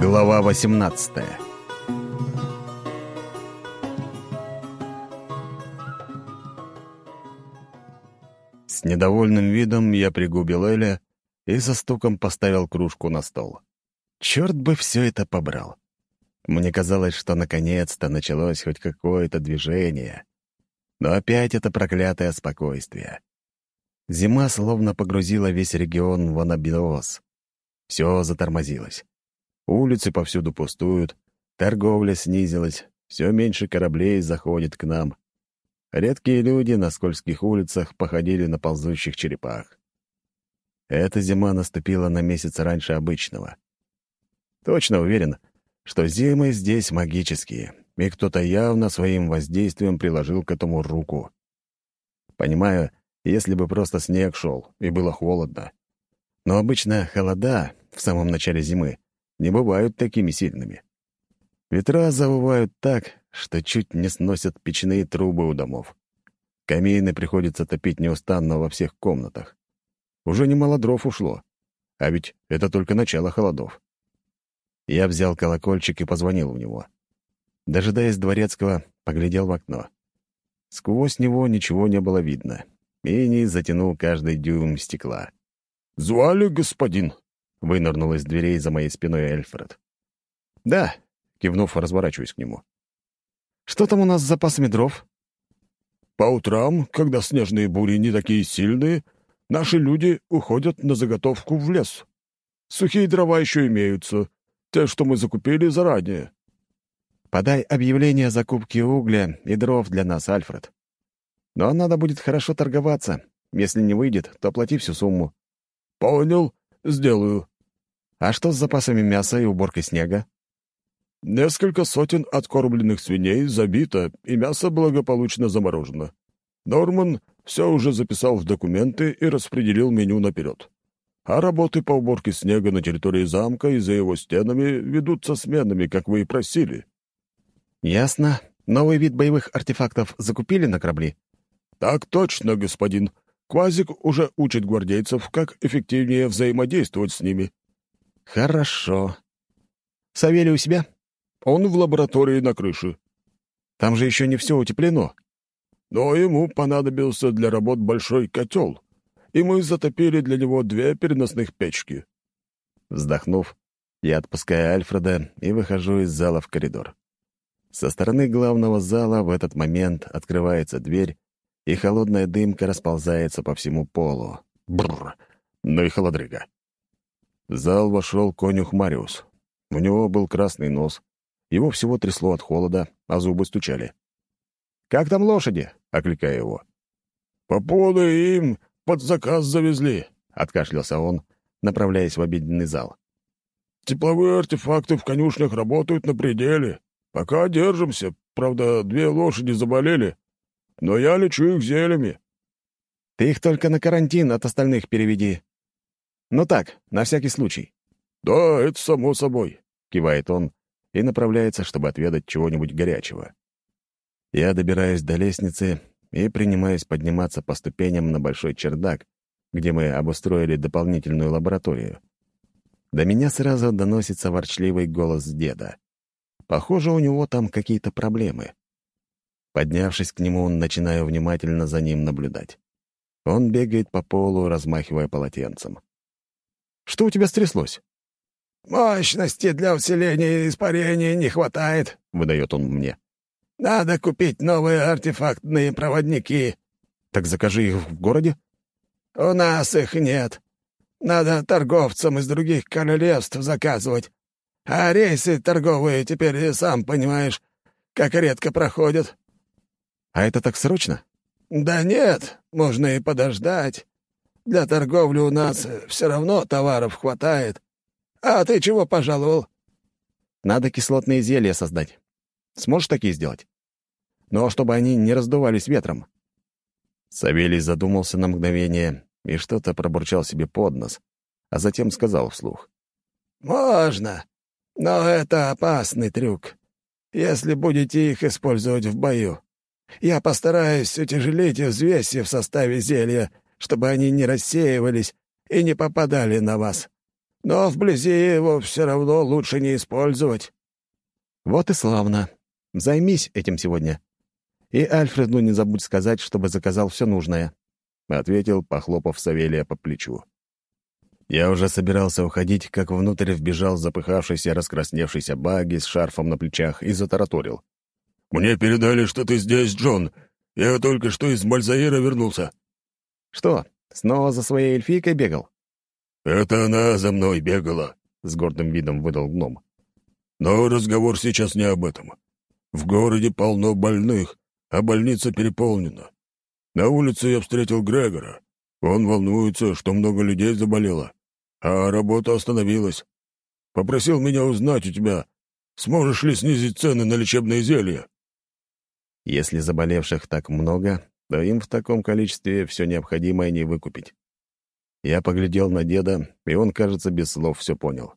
Глава 18 С недовольным видом я пригубил Эля и со стуком поставил кружку на стол. Черт бы все это побрал. Мне казалось, что наконец-то началось хоть какое-то движение. Но опять это проклятое спокойствие. Зима словно погрузила весь регион в анабиоз. Все затормозилось. Улицы повсюду пустуют, торговля снизилась, все меньше кораблей заходит к нам. Редкие люди на скользких улицах походили на ползущих черепах. Эта зима наступила на месяц раньше обычного. Точно уверен, что зимы здесь магические, и кто-то явно своим воздействием приложил к этому руку. Понимаю, если бы просто снег шел и было холодно. Но обычно холода в самом начале зимы не бывают такими сильными. Ветра завывают так, что чуть не сносят печные трубы у домов. Камины приходится топить неустанно во всех комнатах. Уже немало дров ушло. А ведь это только начало холодов. Я взял колокольчик и позвонил в него. Дожидаясь дворецкого, поглядел в окно. Сквозь него ничего не было видно. И не затянул каждый дюйм стекла. «Звали, господин?» — вынырнул из дверей за моей спиной Эльфред. «Да», — кивнув, разворачиваюсь к нему. «Что там у нас с запасами дров?» «По утрам, когда снежные бури не такие сильные, наши люди уходят на заготовку в лес. Сухие дрова еще имеются, те, что мы закупили заранее». «Подай объявление о закупке угля и дров для нас, Альфред. Но надо будет хорошо торговаться. Если не выйдет, то плати всю сумму». «Понял. Сделаю». «А что с запасами мяса и уборкой снега?» «Несколько сотен откормленных свиней забито, и мясо благополучно заморожено. Норман все уже записал в документы и распределил меню наперед. А работы по уборке снега на территории замка и за его стенами ведутся сменами, как вы и просили». «Ясно. Новый вид боевых артефактов закупили на корабли?» «Так точно, господин. Квазик уже учит гвардейцев, как эффективнее взаимодействовать с ними». «Хорошо. Савелий у себя?» «Он в лаборатории на крыше». «Там же еще не все утеплено». «Но ему понадобился для работ большой котел, и мы затопили для него две переносных печки». Вздохнув, я отпускаю Альфреда и выхожу из зала в коридор. Со стороны главного зала в этот момент открывается дверь, и холодная дымка расползается по всему полу. Бррр! Ну и холодрыга. В зал вошел конюх Мариус. У него был красный нос. Его всего трясло от холода, а зубы стучали. «Как там лошади?» — окликая его. «Попоны им под заказ завезли», — откашлялся он, направляясь в обеденный зал. «Тепловые артефакты в конюшнях работают на пределе. Пока держимся. Правда, две лошади заболели, но я лечу их зельями». «Ты их только на карантин от остальных переведи. Ну так, на всякий случай». «Да, это само собой», — кивает он и направляется, чтобы отведать чего-нибудь горячего. Я добираюсь до лестницы и принимаюсь подниматься по ступеням на большой чердак, где мы обустроили дополнительную лабораторию. До меня сразу доносится ворчливый голос деда. Похоже, у него там какие-то проблемы. Поднявшись к нему, начинаю внимательно за ним наблюдать. Он бегает по полу, размахивая полотенцем. «Что у тебя стряслось?» «Мощности для усиления испарения не хватает», — выдает он мне. «Надо купить новые артефактные проводники». «Так закажи их в городе?» «У нас их нет. Надо торговцам из других королевств заказывать. А рейсы торговые теперь, сам понимаешь, как редко проходят». «А это так срочно?» «Да нет, можно и подождать. Для торговли у нас все равно товаров хватает. А ты чего пожаловал?» «Надо кислотные зелья создать. Сможешь такие сделать? Но чтобы они не раздувались ветром». Савелий задумался на мгновение и что-то пробурчал себе под нос, а затем сказал вслух. «Можно, но это опасный трюк, если будете их использовать в бою. Я постараюсь утяжелить взвеси в составе зелья, чтобы они не рассеивались и не попадали на вас. но вблизи его все равно лучше не использовать». «Вот и славно. Займись этим сегодня. И Альфреду не забудь сказать, чтобы заказал все нужное», — ответил, похлопав Савелия по плечу. Я уже собирался уходить, как внутрь вбежал запыхавшийся, раскрасневшийся Баги с шарфом на плечах и затараторил. «Мне передали, что ты здесь, Джон. Я только что из Мальзаира вернулся». «Что, снова за своей эльфийкой бегал?» «Это она за мной бегала», — с гордым видом выдал гном. «Но разговор сейчас не об этом. В городе полно больных, а больница переполнена. На улице я встретил Грегора. Он волнуется, что много людей заболело а работа остановилась. Попросил меня узнать у тебя, сможешь ли снизить цены на лечебные зелья. Если заболевших так много, то им в таком количестве все необходимое не выкупить. Я поглядел на деда, и он, кажется, без слов все понял.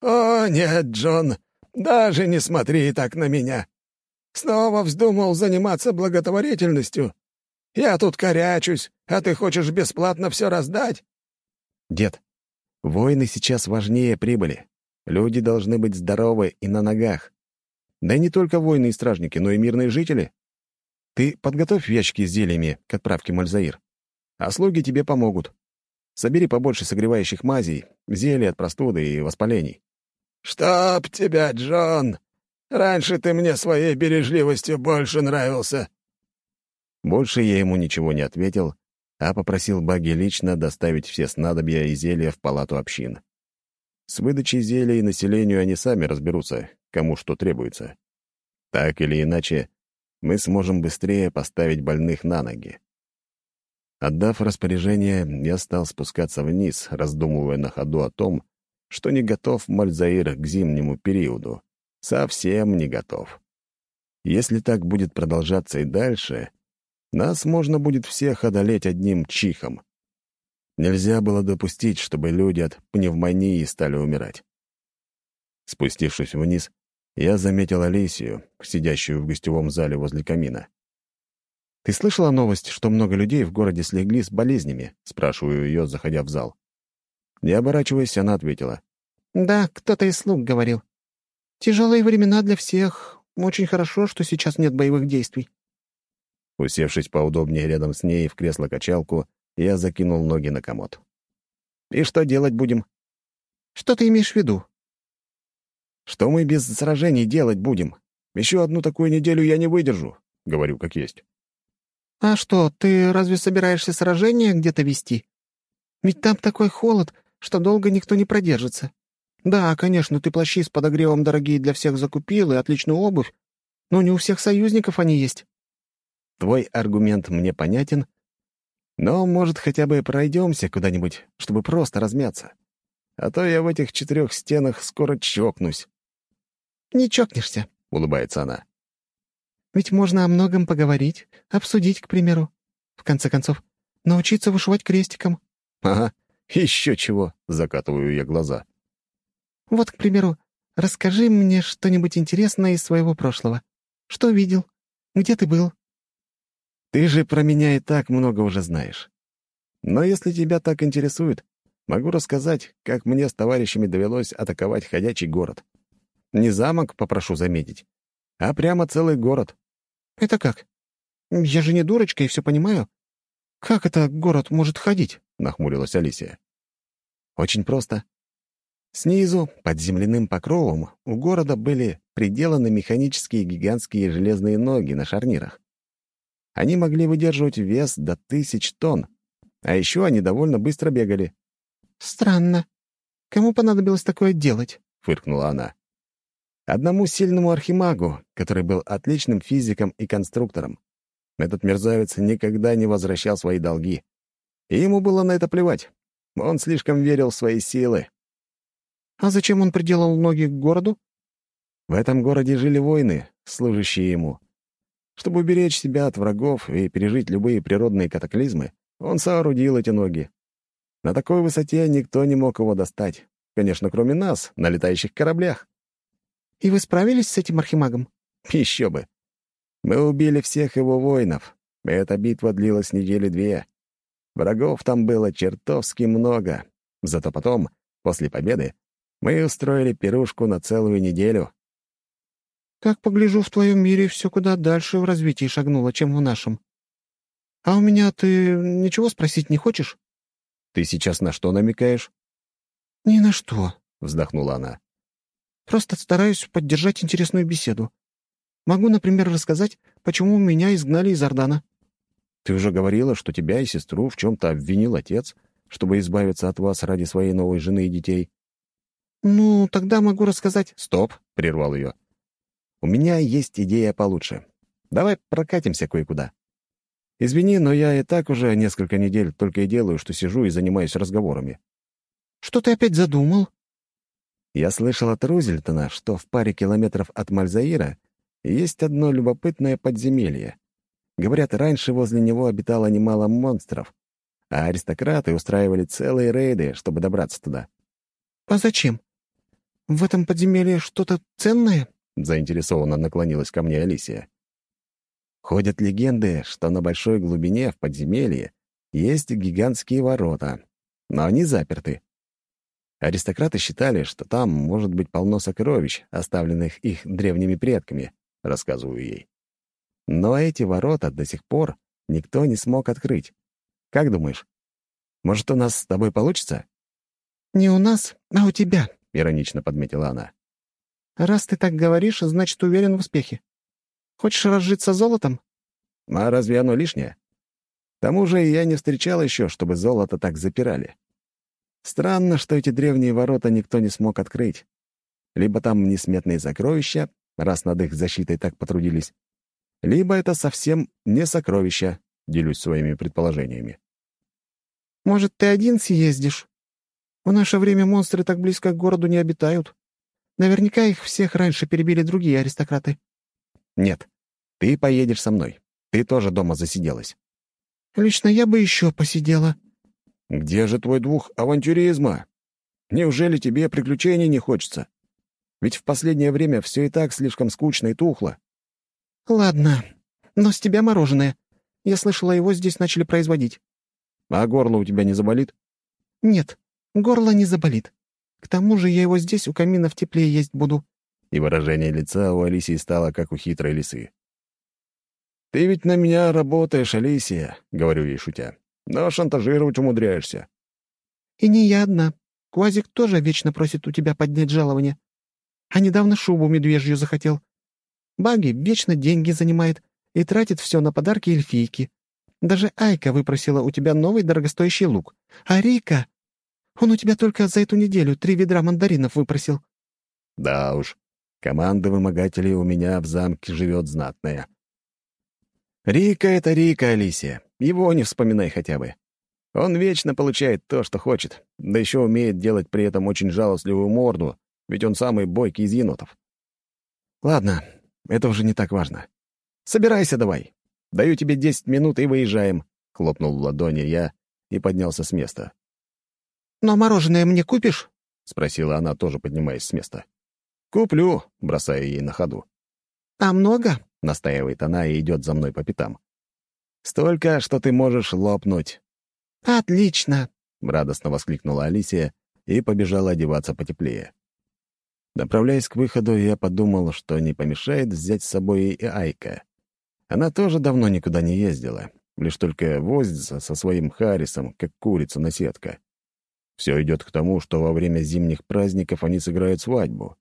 «О, нет, Джон, даже не смотри так на меня. Снова вздумал заниматься благотворительностью. Я тут корячусь, а ты хочешь бесплатно все раздать?» «Дед, Войны сейчас важнее прибыли. Люди должны быть здоровы и на ногах. Да и не только воины и стражники, но и мирные жители. Ты подготовь ящики с зельями к отправке в Мальзаир, а слуги тебе помогут. Собери побольше согревающих мазей, зелий от простуды и воспалений. «Чтоб тебя, Джон! Раньше ты мне своей бережливостью больше нравился!» Больше я ему ничего не ответил, а попросил Баги лично доставить все снадобья и зелья в палату общин. С выдачей зелий населению они сами разберутся, кому что требуется. Так или иначе, мы сможем быстрее поставить больных на ноги. Отдав распоряжение, я стал спускаться вниз, раздумывая на ходу о том, что не готов Мальзаир к зимнему периоду. Совсем не готов. Если так будет продолжаться и дальше, нас можно будет всех одолеть одним чихом. Нельзя было допустить, чтобы люди от пневмонии стали умирать. Спустившись вниз, я заметил Алисию, сидящую в гостевом зале возле камина. «Ты слышала новость, что много людей в городе слегли с болезнями?» — спрашиваю ее, заходя в зал. Не оборачиваясь, она ответила. «Да, кто-то из слуг говорил. Тяжелые времена для всех. Очень хорошо, что сейчас нет боевых действий. Усевшись поудобнее рядом с ней в кресло-качалку, я закинул ноги на комод. «И что делать будем?» «Что ты имеешь в виду?» «Что мы без сражений делать будем? Еще одну такую неделю я не выдержу», — говорю как есть. «А что, ты разве собираешься сражения где-то вести? Ведь там такой холод, что долго никто не продержится. Да, конечно, ты плащи с подогревом дорогие для всех закупил и отличную обувь, но не у всех союзников они есть. Твой аргумент мне понятен, но, может, хотя бы пройдемся куда-нибудь, чтобы просто размяться. А то я в этих четырех стенах скоро чокнусь». «Не чокнешься», — улыбается она. «Ведь можно о многом поговорить, обсудить, к примеру. В конце концов, научиться вышивать крестиком». «Ага, еще чего», — закатываю я глаза. «Вот, к примеру, расскажи мне что-нибудь интересное из своего прошлого. Что видел? Где ты был? Ты же про меня и так много уже знаешь. Но если тебя так интересует, могу рассказать, как мне с товарищами довелось атаковать ходячий город. Не замок, попрошу заметить, а прямо целый город. Это как? Я же не дурочка и все понимаю. Как это город может ходить? Нахмурилась Алисия. Очень просто. Снизу, под земляным покровом, у города были приделаны механические гигантские железные ноги на шарнирах. Они могли выдерживать вес до тысяч тонн, а еще они довольно быстро бегали. «Странно. Кому понадобилось такое делать?» — фыркнула она. «Одному сильному архимагу, который был отличным физиком и конструктором. Этот мерзавец никогда не возвращал свои долги. И ему было на это плевать. Он слишком верил в свои силы. «А зачем он приделал ноги к городу?» В этом городе жили воины, служащие ему. Чтобы уберечь себя от врагов и пережить любые природные катаклизмы, он соорудил эти ноги. На такой высоте никто не мог его достать. Конечно, кроме нас, на летающих кораблях. «И вы справились с этим архимагом?» «Еще бы. Мы убили всех его воинов. Эта битва длилась недели две. Врагов там было чертовски много. Зато потом После победы мы устроили пирушку на целую неделю. «Как погляжу, в твоем мире все куда дальше в развитии шагнуло, чем в нашем. А у меня ты ничего спросить не хочешь?» «Ты сейчас на что намекаешь?» «Ни на что», — вздохнула она. «Просто стараюсь поддержать интересную беседу. Могу, например, рассказать, почему меня изгнали из Ордана». «Ты уже говорила, что тебя и сестру в чем-то обвинил отец, чтобы избавиться от вас ради своей новой жены и детей». «Ну, тогда могу рассказать...» «Стоп», — прервал ее. «У меня есть идея получше. Давай прокатимся кое-куда. Извини, но я и так уже несколько недель только и делаю, что сижу и занимаюсь разговорами». «Что ты опять задумал?» Я слышал от Рузельтона, что в паре километров от Мальзаира есть одно любопытное подземелье. Говорят, раньше возле него обитало немало монстров, а аристократы устраивали целые рейды, чтобы добраться туда. «А зачем? В этом подземелье что-то ценное?» — заинтересованно наклонилась ко мне Алисия. Ходят легенды, что на большой глубине в подземелье есть гигантские ворота, но они заперты. Аристократы считали, что там может быть полно сокровищ, оставленных их древними предками, рассказываю ей. Но эти ворота до сих пор никто не смог открыть. Как думаешь, может, у нас с тобой получится? «Не у нас, а у тебя», — иронично подметила она. «Раз ты так говоришь, значит, уверен в успехе. Хочешь разжиться золотом?» «А разве оно лишнее? К тому же я не встречал еще, чтобы золото так запирали. Странно, что эти древние ворота никто не смог открыть. Либо там несметные сокровища, раз над их защитой так потрудились, либо это совсем не сокровища, делюсь своими предположениями. «Может, ты один съездишь? В наше время монстры так близко к городу не обитают. Наверняка их всех раньше перебили другие аристократы». «Нет, ты поедешь со мной. Ты тоже дома засиделась». «Лично я бы еще посидела». «Где же твой дух авантюризма? Неужели тебе приключений не хочется? Ведь в последнее время все и так слишком скучно и тухло». «Ладно, но с тебя мороженое. Я слышала, его здесь начали производить». «А горло у тебя не заболит?» «Нет, горло не заболит. К тому же я его здесь у камина в тепле есть буду и выражение лица у Алисии стало, как у хитрой лисы. «Ты ведь на меня работаешь, Алисия», — говорю ей шутя, «но шантажировать умудряешься». «И не я одна. Квазик тоже вечно просит у тебя поднять жалование. А недавно шубу медвежью захотел. Баги вечно деньги занимает и тратит все на подарки эльфийки. Даже Айка выпросила у тебя новый дорогостоящий лук. А Рика... Он у тебя только за эту неделю три ведра мандаринов выпросил». «Да уж, Команда вымогателей у меня в замке живет знатная. Рика — это Рика, Алисия. Его не вспоминай хотя бы. Он вечно получает то, что хочет, да еще умеет делать при этом очень жалостливую морду, ведь он самый бойкий из енотов. Ладно, это уже не так важно. Собирайся давай. Даю тебе десять минут и выезжаем, — хлопнул в ладони я и поднялся с места. «Но мороженое мне купишь?» — спросила она, тоже поднимаясь с места. «Куплю», — бросаю ей на ходу. «А много?» — настаивает она и идет за мной по пятам. «Столько, что ты можешь лопнуть». «Отлично!» — радостно воскликнула Алисия и побежала одеваться потеплее. Направляясь к выходу, я подумал, что не помешает взять с собой и Айка. Она тоже давно никуда не ездила, лишь только возится со своим Харрисом, как курица на сетка. Все идет к тому, что во время зимних праздников они сыграют свадьбу.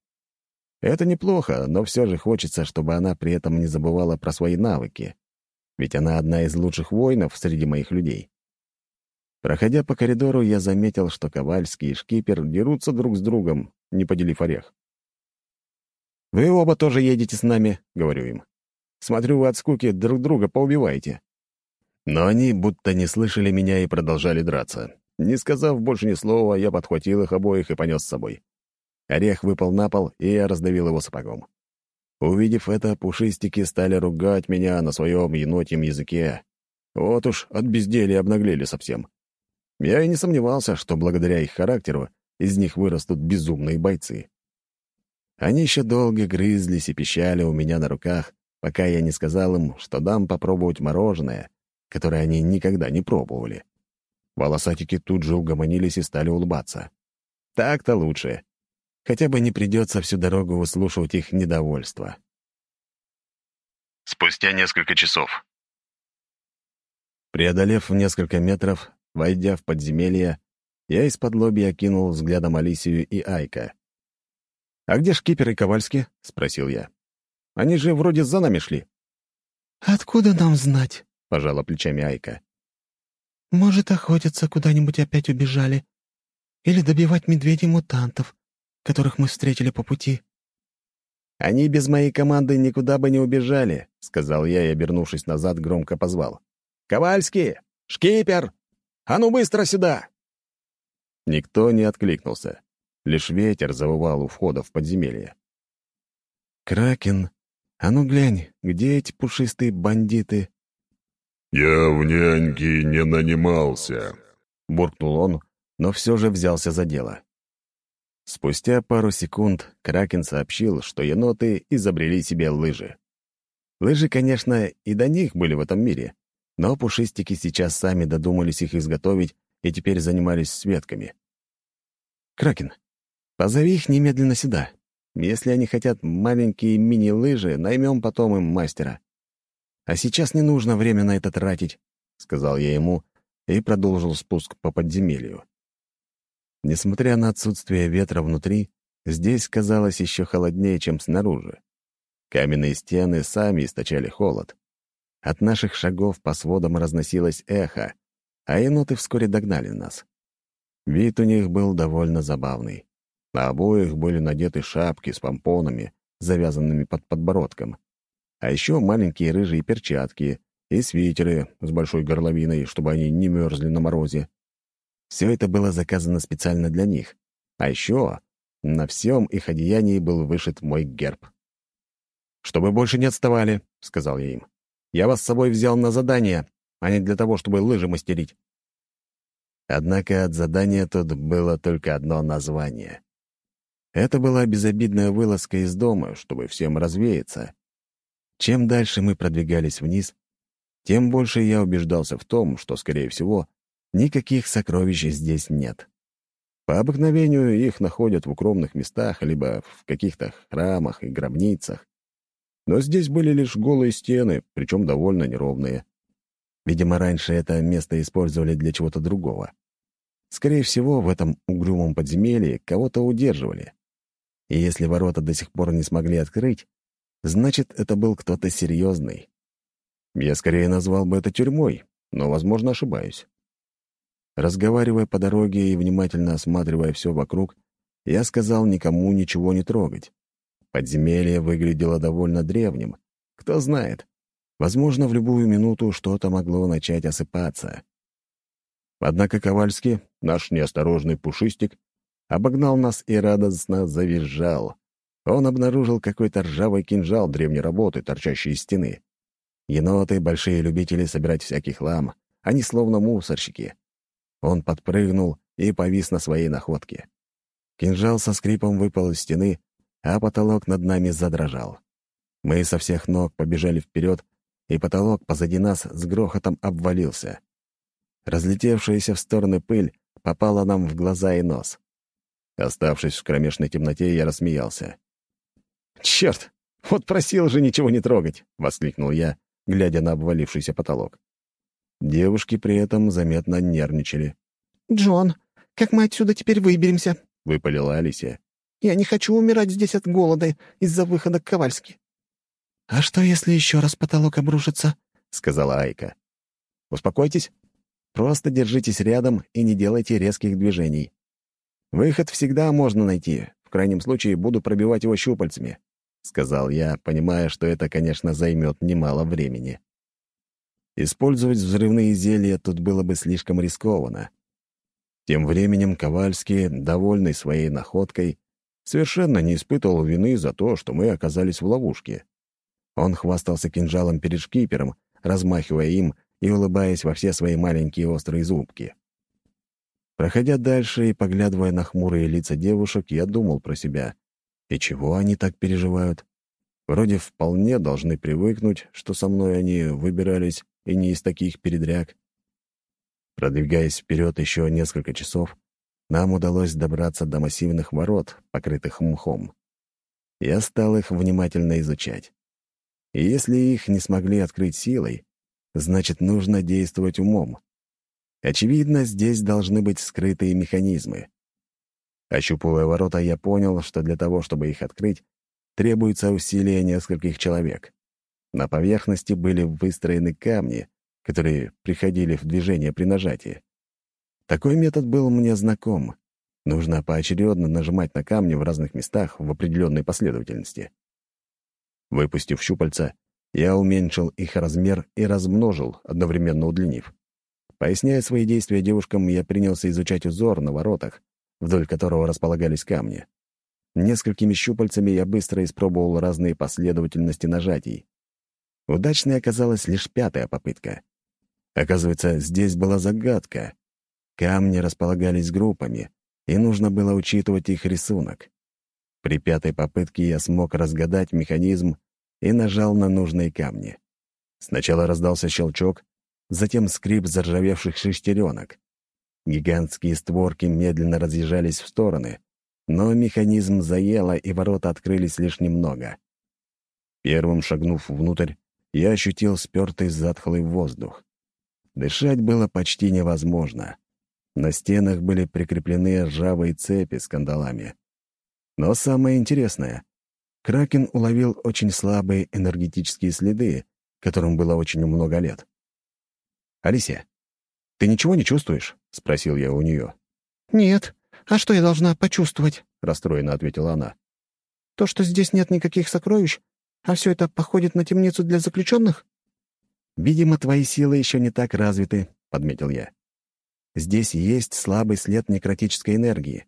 Это неплохо, но все же хочется, чтобы она при этом не забывала про свои навыки. Ведь она одна из лучших воинов среди моих людей. Проходя по коридору, я заметил, что Ковальский и Шкипер дерутся друг с другом, не поделив орех. «Вы оба тоже едете с нами», — говорю им. «Смотрю, вы от скуки друг друга поубиваете». Но они будто не слышали меня и продолжали драться. Не сказав больше ни слова, я подхватил их обоих и понес с собой. Орех выпал на пол, и я раздавил его сапогом. Увидев это, пушистики стали ругать меня на своем енотьем языке. Вот уж от безделия обнаглели совсем. Я и не сомневался, что благодаря их характеру из них вырастут безумные бойцы. Они еще долго грызлись и пищали у меня на руках, пока я не сказал им, что дам попробовать мороженое, которое они никогда не пробовали. Волосатики тут же угомонились и стали улыбаться. Так-то лучше. Хотя бы не придется всю дорогу выслушивать их недовольство. Спустя несколько часов. Преодолев несколько метров, войдя в подземелье, я из-под лобья окинул взглядом Алисию и Айка. «А где шкипер и Ковальский?» — спросил я. «Они же вроде за нами шли». «Откуда нам знать?» — пожала плечами Айка. «Может, охотятся куда-нибудь опять убежали. Или добивать медведей-мутантов, которых мы встретили по пути». «Они без моей команды никуда бы не убежали», — сказал я и, обернувшись назад, громко позвал. «Ковальский! Шкипер! А ну быстро сюда!» Никто не откликнулся. Лишь ветер завывал у входа в подземелье. «Кракен, а ну глянь, где эти пушистые бандиты?» «Я в няньки не нанимался», — буркнул он, но все же взялся за дело. Спустя пару секунд Кракен сообщил, что еноты изобрели себе лыжи. Лыжи, конечно, и до них были в этом мире, но пушистики сейчас сами додумались их изготовить и теперь занимались светками. «Кракен, позови их немедленно сюда. Если они хотят маленькие мини-лыжи, наймем потом им мастера. А сейчас не нужно время на это тратить», — сказал я ему и продолжил спуск по подземелью. Несмотря на отсутствие ветра внутри, здесь казалось еще холоднее, чем снаружи. Каменные стены сами источали холод. От наших шагов по сводам разносилось эхо, а еноты вскоре догнали нас. Вид у них был довольно забавный. На обоих были надеты шапки с помпонами, завязанными под подбородком. А еще маленькие рыжие перчатки и свитеры с большой горловиной, чтобы они не мерзли на морозе. Все это было заказано специально для них. А еще на всем их одеянии был вышит мой герб. «Чтобы больше не отставали», — сказал я им. «Я вас с собой взял на задание, а не для того, чтобы лыжи мастерить». Однако от задания тут было только одно название. Это была безобидная вылазка из дома, чтобы всем развеяться. Чем дальше мы продвигались вниз, тем больше я убеждался в том, что, скорее всего, Никаких сокровищ здесь нет. По обыкновению их находят в укромных местах, либо в каких-то храмах и гробницах. Но здесь были лишь голые стены, причем довольно неровные. Видимо, раньше это место использовали для чего-то другого. Скорее всего, в этом угрюмом подземелье кого-то удерживали. И если ворота до сих пор не смогли открыть, значит, это был кто-то серьезный. Я скорее назвал бы это тюрьмой, но, возможно, ошибаюсь. Разговаривая по дороге и внимательно осматривая все вокруг, я сказал никому ничего не трогать. Подземелье выглядело довольно древним. Кто знает, возможно, в любую минуту что-то могло начать осыпаться. Однако Ковальский, наш неосторожный пушистик, обогнал нас и радостно завизжал. Он обнаружил какой-то ржавый кинжал древней работы, торчащий из стены. Еноты — большие любители собирать всякий хлам, они словно мусорщики. Он подпрыгнул и повис на своей находке. Кинжал со скрипом выпал из стены, а потолок над нами задрожал. Мы со всех ног побежали вперед, и потолок позади нас с грохотом обвалился. Разлетевшаяся в стороны пыль попала нам в глаза и нос. Оставшись в кромешной темноте, я рассмеялся. «Черт! Вот просил же ничего не трогать!» — воскликнул я, глядя на обвалившийся потолок. Девушки при этом заметно нервничали. «Джон, как мы отсюда теперь выберемся?» — выпалила Алисия. «Я не хочу умирать здесь от голода из-за выхода к Ковальски». «А что, если еще раз потолок обрушится?» — сказала Айка. «Успокойтесь. Просто держитесь рядом и не делайте резких движений. Выход всегда можно найти. В крайнем случае буду пробивать его щупальцами», — сказал я, понимая, что это, конечно, займет немало времени. Использовать взрывные зелья тут было бы слишком рискованно. Тем временем Ковальский, довольный своей находкой, совершенно не испытывал вины за то, что мы оказались в ловушке. Он хвастался кинжалом перед шкипером, размахивая им и улыбаясь во все свои маленькие острые зубки. Проходя дальше и поглядывая на хмурые лица девушек, я думал про себя. И чего они так переживают? Вроде вполне должны привыкнуть, что со мной они выбирались и не из таких передряг. Продвигаясь вперед еще несколько часов, нам удалось добраться до массивных ворот, покрытых мхом. Я стал их внимательно изучать. И если их не смогли открыть силой, значит, нужно действовать умом. Очевидно, здесь должны быть скрытые механизмы. Ощупывая ворота, я понял, что для того, чтобы их открыть, требуется усилие нескольких человек. На поверхности были выстроены камни, которые приходили в движение при нажатии. Такой метод был мне знаком. Нужно поочередно нажимать на камни в разных местах в определенной последовательности. Выпустив щупальца, я уменьшил их размер и размножил, одновременно удлинив. Поясняя свои действия девушкам, я принялся изучать узор на воротах, вдоль которого располагались камни. Несколькими щупальцами я быстро испробовал разные последовательности нажатий. Удачной оказалась лишь пятая попытка. Оказывается, здесь была загадка. Камни располагались группами, и нужно было учитывать их рисунок. При пятой попытке я смог разгадать механизм и нажал на нужные камни. Сначала раздался щелчок, затем скрип заржавевших шестеренок. Гигантские створки медленно разъезжались в стороны, но механизм заело, и ворота открылись лишь немного. Первым шагнув внутрь, я ощутил спертый затхлый воздух. Дышать было почти невозможно. На стенах были прикреплены ржавые цепи с кандалами. Но самое интересное — Кракен уловил очень слабые энергетические следы, которым было очень много лет. «Алисия, ты ничего не чувствуешь?» — спросил я у нее. «Нет. А что я должна почувствовать?» — расстроенно ответила она. «То, что здесь нет никаких сокровищ, а все это походит на темницу для заключенных?» «Видимо, твои силы еще не так развиты», — подметил я. «Здесь есть слабый след некротической энергии,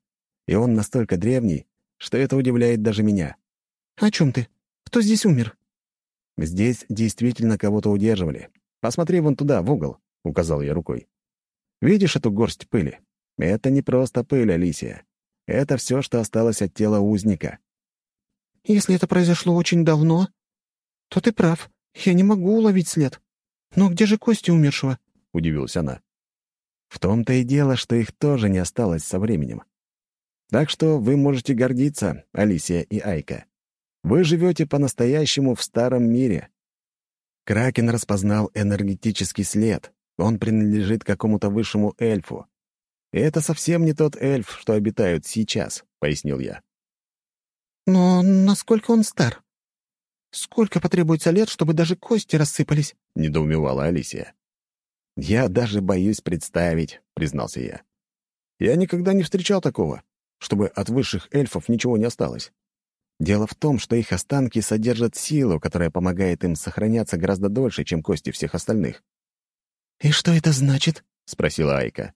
и он настолько древний, что это удивляет даже меня». «О чем ты? Кто здесь умер?» «Здесь действительно кого-то удерживали. Посмотри вон туда, в угол», — указал я рукой. «Видишь эту горсть пыли? Это не просто пыль, Алисия. Это все, что осталось от тела узника». «Если это произошло очень давно, то ты прав. Я не могу уловить след. Но где же кости умершего?» — удивилась она. «В том-то и дело, что их тоже не осталось со временем. Так что вы можете гордиться, Алисия и Айка. Вы живете по-настоящему в старом мире. Кракен распознал энергетический след. Он принадлежит какому-то высшему эльфу. Это совсем не тот эльф, что обитают сейчас, — пояснил я. «Но насколько он стар? Сколько потребуется лет, чтобы даже кости рассыпались?» — недоумевала Алисия. «Я даже боюсь представить», — признался я. «Я никогда не встречал такого, чтобы от высших эльфов ничего не осталось. Дело в том, что их останки содержат силу, которая помогает им сохраняться гораздо дольше, чем кости всех остальных». «И что это значит?» — спросила Айка.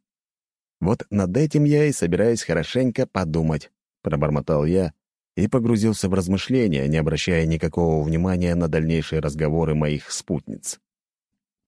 «Вот над этим я и собираюсь хорошенько подумать», — пробормотал я и погрузился в размышления, не обращая никакого внимания на дальнейшие разговоры моих спутниц.